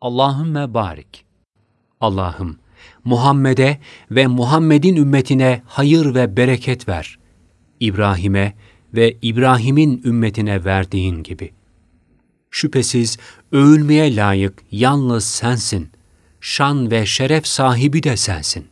Allahümme barik. Allah'ım Muhammed'e ve Muhammed'in ümmetine hayır ve bereket ver. İbrahim'e ve İbrahim'in ümmetine verdiğin gibi. Şüphesiz övülmeye layık yalnız sensin. Şan ve şeref sahibi de sensin.